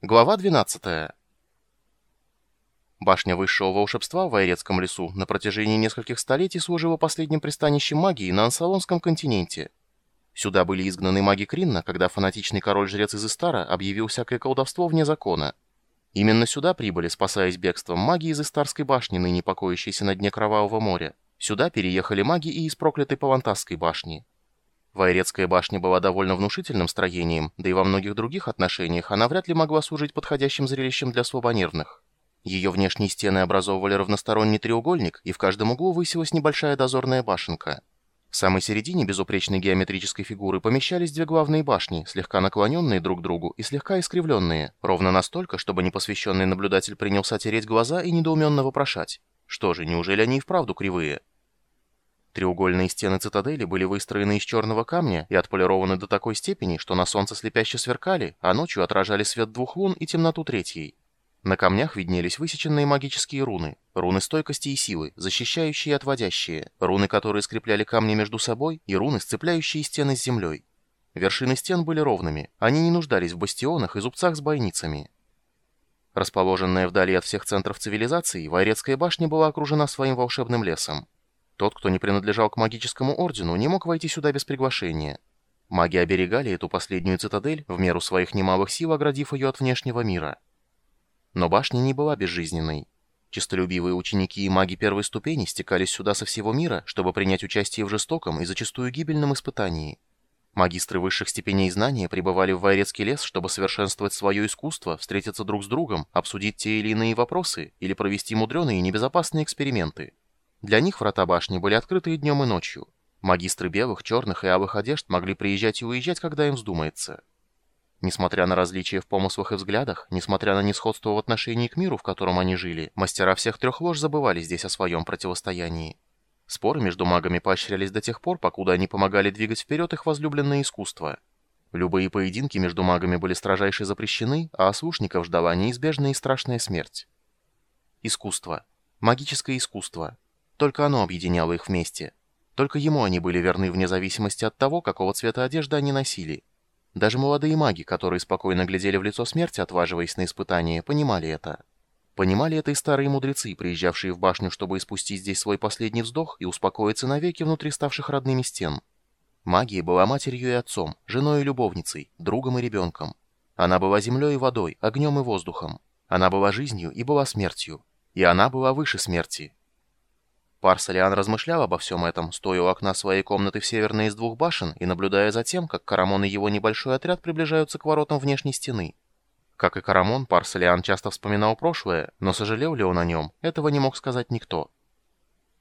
Глава 12. Башня высшего волшебства в Айрецком лесу на протяжении нескольких столетий служила последним пристанищем магии на Ансалонском континенте. Сюда были изгнаны маги Кринна, когда фанатичный король-жрец из Истара объявил всякое колдовство вне закона. Именно сюда прибыли, спасаясь бегством, маги из Истарской башни, ныне покоящейся на дне Кровавого моря. Сюда переехали маги и из проклятой Павантасской башни. Вайрецкая башня была довольно внушительным строением, да и во многих других отношениях она вряд ли могла служить подходящим зрелищем для слабонервных. Ее внешние стены образовывали равносторонний треугольник, и в каждом углу высилась небольшая дозорная башенка. В самой середине безупречной геометрической фигуры помещались две главные башни, слегка наклоненные друг к другу и слегка искривленные, ровно настолько, чтобы непосвященный наблюдатель принялся тереть глаза и недоуменно вопрошать. Что же, неужели они и вправду кривые? Треугольные стены цитадели были выстроены из черного камня и отполированы до такой степени, что на солнце слепяще сверкали, а ночью отражали свет двух лун и темноту третьей. На камнях виднелись высеченные магические руны, руны стойкости и силы, защищающие и отводящие, руны, которые скрепляли камни между собой, и руны, сцепляющие стены с землей. Вершины стен были ровными, они не нуждались в бастионах и зубцах с бойницами. Расположенная вдали от всех центров цивилизации, Вайрецкая башня была окружена своим волшебным лесом. Тот, кто не принадлежал к магическому ордену, не мог войти сюда без приглашения. Маги оберегали эту последнюю цитадель, в меру своих немалых сил оградив ее от внешнего мира. Но башня не была безжизненной. Чистолюбивые ученики и маги первой ступени стекались сюда со всего мира, чтобы принять участие в жестоком и зачастую гибельном испытании. Магистры высших степеней знания пребывали в Вайрецкий лес, чтобы совершенствовать свое искусство, встретиться друг с другом, обсудить те или иные вопросы или провести мудреные и небезопасные эксперименты. Для них врата башни были открыты и днем, и ночью. Магистры белых, черных и алых одежд могли приезжать и уезжать, когда им вздумается. Несмотря на различия в помыслах и взглядах, несмотря на несходство в отношении к миру, в котором они жили, мастера всех трех лож забывали здесь о своем противостоянии. Споры между магами поощрялись до тех пор, покуда они помогали двигать вперед их возлюбленное искусство. Любые поединки между магами были строжайше запрещены, а ослушников ждала неизбежная и страшная смерть. Искусство. Магическое искусство. Только оно объединяло их вместе. Только ему они были верны вне зависимости от того, какого цвета одежды они носили. Даже молодые маги, которые спокойно глядели в лицо смерти, отваживаясь на испытания, понимали это. Понимали это и старые мудрецы, приезжавшие в башню, чтобы испустить здесь свой последний вздох и успокоиться навеки внутри ставших родными стен. Магия была матерью и отцом, женой и любовницей, другом и ребенком. Она была землей и водой, огнем и воздухом. Она была жизнью и была смертью. И она была выше смерти. Парсалиан размышлял обо всем этом, стоя у окна своей комнаты в северной из двух башен и наблюдая за тем, как Карамон и его небольшой отряд приближаются к воротам внешней стены. Как и Карамон, Парсалиан часто вспоминал прошлое, но сожалел ли он о нем, этого не мог сказать никто.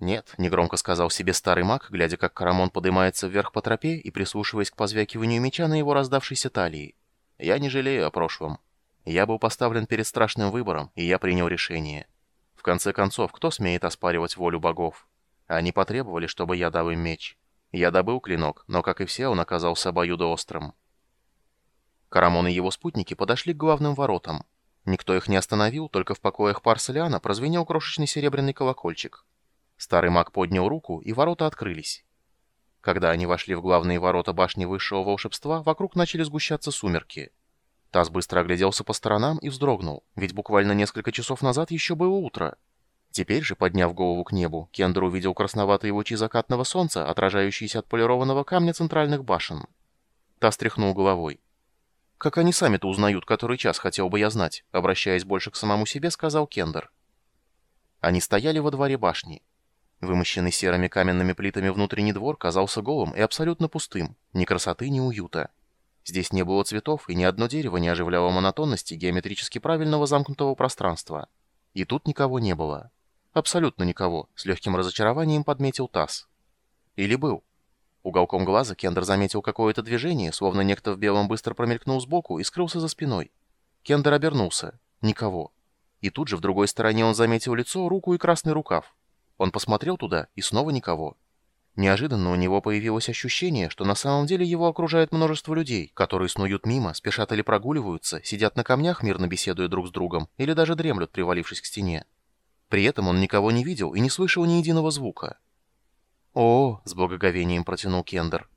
«Нет», — негромко сказал себе старый маг, глядя, как Карамон поднимается вверх по тропе и прислушиваясь к позвякиванию меча на его раздавшейся талии. «Я не жалею о прошлом. Я был поставлен перед страшным выбором, и я принял решение». В конце концов, кто смеет оспаривать волю богов? Они потребовали, чтобы я дал им меч. Я добыл клинок, но, как и все, он оказался обоюдоострым. Карамон и его спутники подошли к главным воротам. Никто их не остановил, только в покоях Парселиана прозвенел крошечный серебряный колокольчик. Старый маг поднял руку, и ворота открылись. Когда они вошли в главные ворота башни высшего волшебства, вокруг начали сгущаться сумерки. Таз быстро огляделся по сторонам и вздрогнул, ведь буквально несколько часов назад еще было утро. Теперь же, подняв голову к небу, Кендер увидел красноватые лучи закатного солнца, отражающиеся от полированного камня центральных башен. Таз тряхнул головой. «Как они сами-то узнают, который час, хотел бы я знать», обращаясь больше к самому себе, сказал Кендер. Они стояли во дворе башни. Вымощенный серыми каменными плитами внутренний двор казался голым и абсолютно пустым, ни красоты, ни уюта. Здесь не было цветов, и ни одно дерево не оживляло монотонности геометрически правильного замкнутого пространства. И тут никого не было. Абсолютно никого, с легким разочарованием подметил Тасс. Или был. Уголком глаза Кендер заметил какое-то движение, словно некто в белом быстро промелькнул сбоку и скрылся за спиной. Кендер обернулся. Никого. И тут же в другой стороне он заметил лицо, руку и красный рукав. Он посмотрел туда, и снова никого. Неожиданно у него появилось ощущение, что на самом деле его окружает множество людей, которые снуют мимо, спешат или прогуливаются, сидят на камнях, мирно беседуя друг с другом, или даже дремлют, привалившись к стене. При этом он никого не видел и не слышал ни единого звука. «О!» — с благоговением протянул Кендер.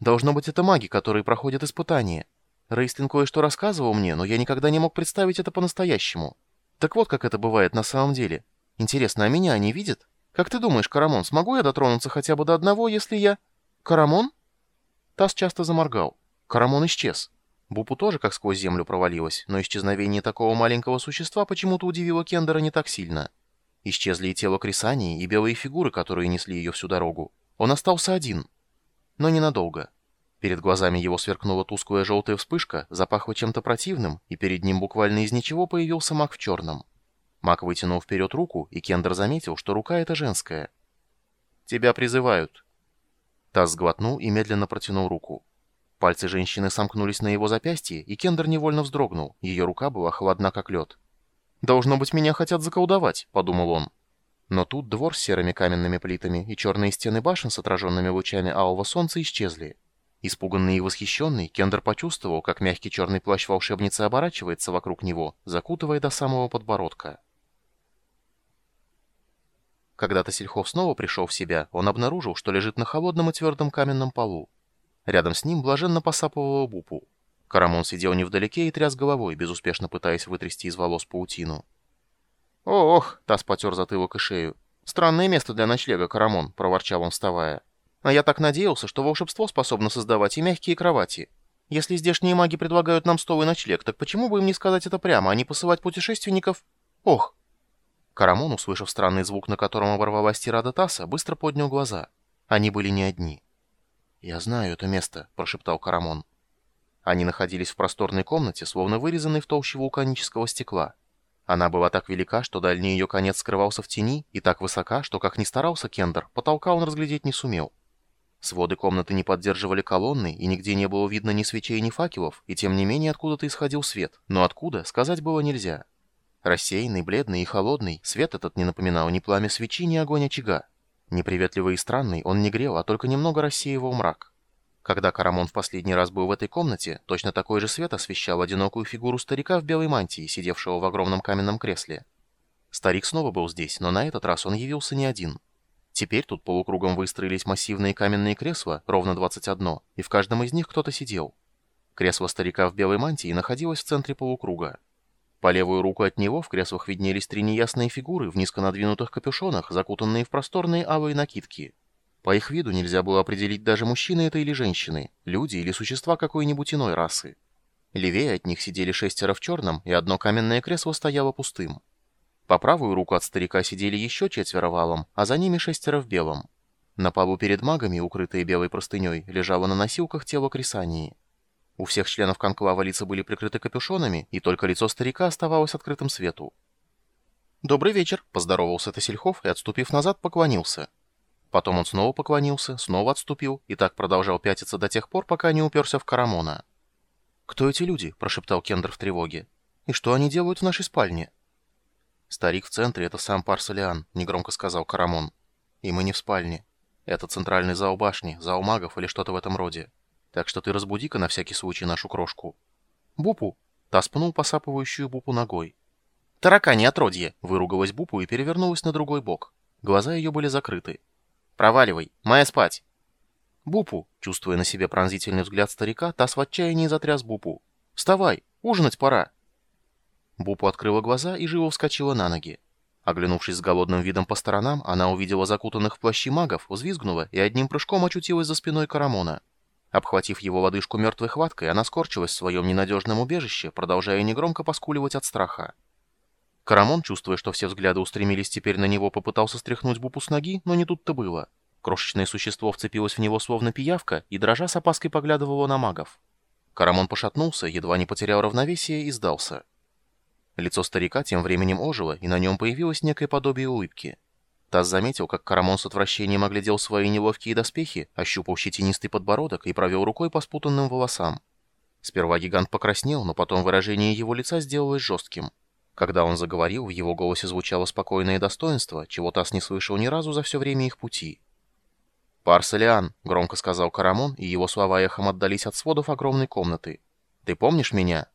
«Должно быть, это маги, которые проходят испытания. Рейстлин кое-что рассказывал мне, но я никогда не мог представить это по-настоящему. Так вот, как это бывает на самом деле. Интересно, а меня они видят? Как ты думаешь, Карамон, смогу я дотронуться хотя бы до одного, если я... Карамон? Тасс часто заморгал. Карамон исчез. Бупу тоже как сквозь землю провалилась, но исчезновение такого маленького существа почему-то удивило Кендера не так сильно. Исчезли и тело Крисании, и белые фигуры, которые несли ее всю дорогу. Он остался один. Но ненадолго. Перед глазами его сверкнула тусклая желтая вспышка, запахло чем-то противным, и перед ним буквально из ничего появился маг в черном. Маг вытянул вперед руку, и Кендер заметил, что рука эта женская. «Тебя призывают». Таз сглотнул и медленно протянул руку. Пальцы женщины сомкнулись на его запястье, и Кендер невольно вздрогнул. Ее рука была холодна, как лед. «Должно быть, меня хотят заколдовать», — подумал он. Но тут двор с серыми каменными плитами и черные стены башен с отраженными лучами алого солнца исчезли. Испуганный и восхищенный, Кендер почувствовал, как мягкий черный плащ волшебницы оборачивается вокруг него, закутывая до самого подбородка. Когда Тасельхов снова пришел в себя, он обнаружил, что лежит на холодном и твердом каменном полу. Рядом с ним блаженно посапывала Бупу. Карамон сидел невдалеке и тряс головой, безуспешно пытаясь вытрясти из волос паутину. «Ох!» — Тас потер затылок и шею. «Странное место для ночлега, Карамон», — проворчал он, вставая. «А я так надеялся, что волшебство способно создавать и мягкие кровати. Если здешние маги предлагают нам стол и ночлег, так почему бы им не сказать это прямо, а не посылать путешественников? Ох!» Карамон, услышав странный звук, на котором оборвалась тирада Таса, быстро поднял глаза. Они были не одни. «Я знаю это место», — прошептал Карамон. Они находились в просторной комнате, словно вырезанной в толще вулканического стекла. Она была так велика, что дальний ее конец скрывался в тени, и так высока, что, как ни старался Кендер, потолка он разглядеть не сумел. Своды комнаты не поддерживали колонны, и нигде не было видно ни свечей, ни факелов, и тем не менее откуда-то исходил свет, но откуда, сказать было нельзя. Рассеянный, бледный и холодный, свет этот не напоминал ни пламя свечи, ни огонь очага. Неприветливый и странный, он не грел, а только немного рассеивал мрак. Когда Карамон в последний раз был в этой комнате, точно такой же свет освещал одинокую фигуру старика в белой мантии, сидевшего в огромном каменном кресле. Старик снова был здесь, но на этот раз он явился не один. Теперь тут полукругом выстроились массивные каменные кресла, ровно 21, и в каждом из них кто-то сидел. Кресло старика в белой мантии находилось в центре полукруга. По левую руку от него в креслах виднелись три неясные фигуры в низко надвинутых капюшонах, закутанные в просторные алые накидки. По их виду нельзя было определить даже мужчины это или женщины, люди или существа какой-нибудь иной расы. Левее от них сидели шестеро в черном, и одно каменное кресло стояло пустым. По правую руку от старика сидели еще четверо валом, а за ними шестеро в белом. На полу перед магами, укрытые белой простыней, лежало на носилках тело Крисании. У всех членов конклава лица были прикрыты капюшонами, и только лицо старика оставалось открытым свету. «Добрый вечер», — поздоровался Тасельхов и, отступив назад, поклонился. Потом он снова поклонился, снова отступил и так продолжал пятиться до тех пор, пока не уперся в Карамона. «Кто эти люди?» – прошептал Кендер в тревоге. «И что они делают в нашей спальне?» «Старик в центре — это сам Парсалиан», — негромко сказал Карамон. «И мы не в спальне. Это центральный зал башни, зал магов или что-то в этом роде. Так что ты разбуди-ка на всякий случай нашу крошку». «Бупу!» — та спнул посапывающую Бупу ногой. «Таракани отродье!» — выругалась Бупу и перевернулась на другой бок. Глаза ее были закрыты. Проваливай. Моя спать. Бупу, чувствуя на себе пронзительный взгляд старика, Тасс в отчаянии затряс Бупу. Вставай, ужинать пора. Бупу открыла глаза и живо вскочила на ноги. Оглянувшись с голодным видом по сторонам, она увидела закутанных в плащи магов, взвизгнула и одним прыжком очутилась за спиной Карамона. Обхватив его лодыжку мертвой хваткой, она скорчилась в своем ненадежном убежище, продолжая негромко поскуливать от страха. Карамон, чувствуя, что все взгляды устремились теперь на него, попытался стряхнуть Бупу с ноги, но не тут-то было. Крошечное существо вцепилось в него словно пиявка и, дрожа с опаской, поглядывало на магов. Карамон пошатнулся, едва не потерял равновесие и сдался. Лицо старика тем временем ожило, и на нем появилось некое подобие улыбки. Таз заметил, как Карамон с отвращением оглядел свои неловкие доспехи, ощупал щетинистый подбородок и провел рукой по спутанным волосам. Сперва гигант покраснел, но потом выражение его лица сделалось жестким. Когда он заговорил, в его голосе звучало спокойное достоинство, чего Тасс не слышал ни разу за все время их пути. «Парсалиан», — громко сказал Карамон, и его слова эхом отдались от сводов огромной комнаты. «Ты помнишь меня?»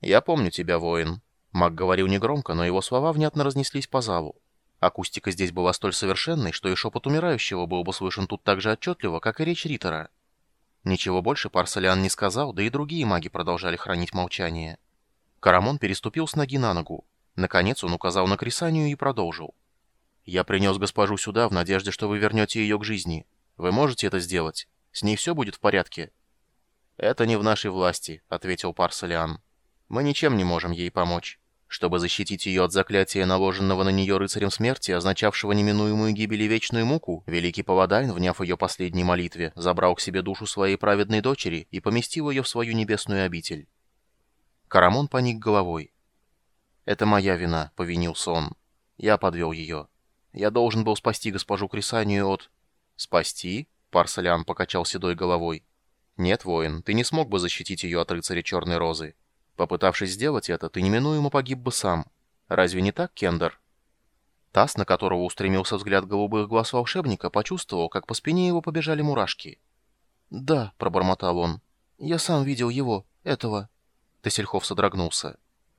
«Я помню тебя, воин». Маг говорил негромко, но его слова внятно разнеслись по залу. Акустика здесь была столь совершенной, что и шепот умирающего был бы слышен тут так же отчетливо, как и речь Риттера. Ничего больше Парсалиан не сказал, да и другие маги продолжали хранить молчание. Карамон переступил с ноги на ногу. Наконец он указал на Крисанию и продолжил. «Я принес госпожу сюда в надежде, что вы вернете ее к жизни. Вы можете это сделать? С ней все будет в порядке?» «Это не в нашей власти», — ответил Парсалиан. «Мы ничем не можем ей помочь. Чтобы защитить ее от заклятия, наложенного на нее рыцарем смерти, означавшего неминуемую гибель и вечную муку, великий Павадайн, вняв ее последней молитве, забрал к себе душу своей праведной дочери и поместил ее в свою небесную обитель. Карамон поник головой. «Это моя вина», — повинился он. «Я подвел ее. Я должен был спасти госпожу Крисанию от...» «Спасти?» — Парсалян покачал седой головой. «Нет, воин, ты не смог бы защитить ее от рыцаря Черной Розы. Попытавшись сделать это, ты неминуемо погиб бы сам. Разве не так, Кендер?» Тасс, на которого устремился взгляд голубых глаз волшебника, почувствовал, как по спине его побежали мурашки. «Да», — пробормотал он, — «я сам видел его, этого». Тесельхов содрогнулся.